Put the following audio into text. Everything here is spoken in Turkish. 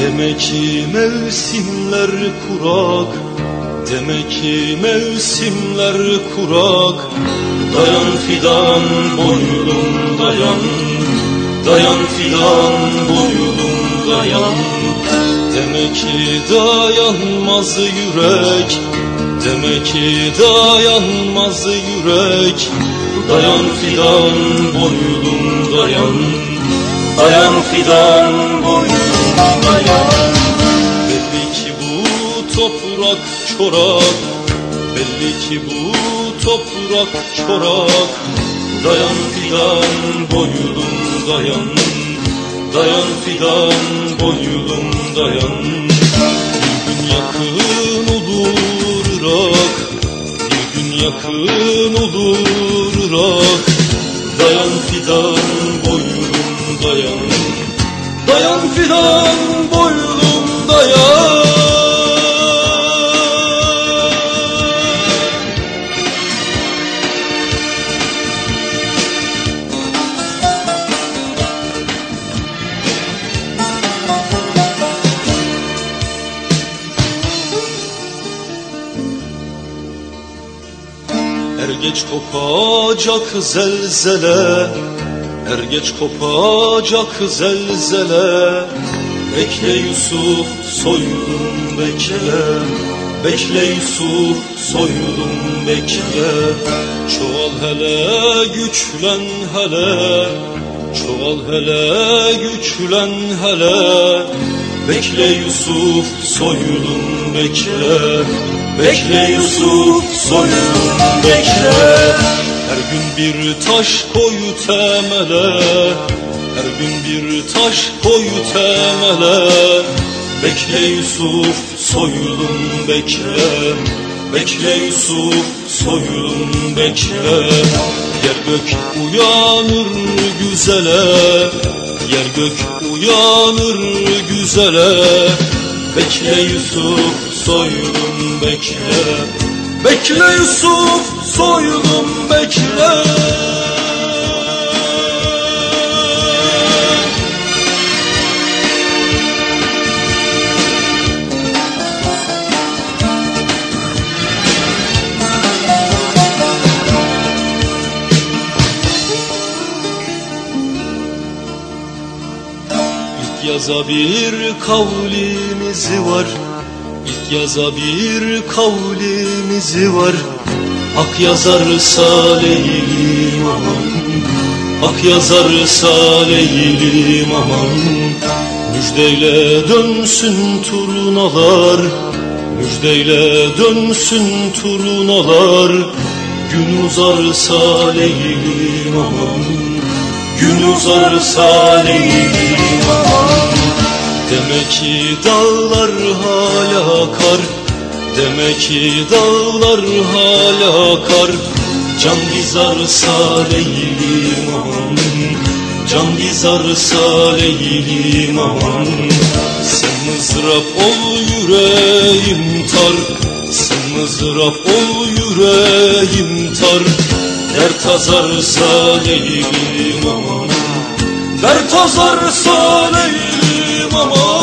Demek ki mevsimler kurak Demek ki mevsimler kurak. Dayan fidan boylum dayan. Dayan fidan boylum dayan. Demek ki dayanmaz yürek Demek ki dayanmaz yürek. Dayan fidan boylum dayan Dayan fidan boylum dayan. Belli ki bu toprak çorak. Belli ki bu toprak çorak. Dayan fidan boylum dayan. Dayan fidan boylum dayan yakın olur Irak Dayan fidan boylum dayan. Dayan fidan geç kopacak zelzele Er geç kopacak zelzele. Bekle Yusuf soyulun bekle Bekle Yusuf soyulun bekle Çoğal hele güçlen hele Çoğal hele güçlen hele. Bekle Yusuf soyulun bekle Bekle Yusuf soyulun bekle. Her gün bir taş koyu temele. Her gün bir taş koyu temele. Bekle Yusuf soyulun bekle. Bekle Yusuf soyulun bekle. Yer gök uyanır güzele. Yer gök uyanır güzele. Bekle Yusuf soyulun bekle. Bekle Yusuf soyulun bekle. Yaza bir kavlimiz var İlk yaza bir kavlimiz var. Hak yazarsa leylim aman. Hak yazarsa leylim aman. Müjdeyle dönsün turnalar. Müjdeyle dönsün turnalar. Gün uzarsa leylim aman. Gün uzarsa leylim aman Demek ki dağlar hala kar. Demek ki dağlar hala kar. Can gizarsa leylim aman Can gizarsa leylim aman Sen mızrap ol yüreğim tar. Sen mızrap ol yüreğim tar. Dert azarsa leylim aman Dert azarsa leylim aman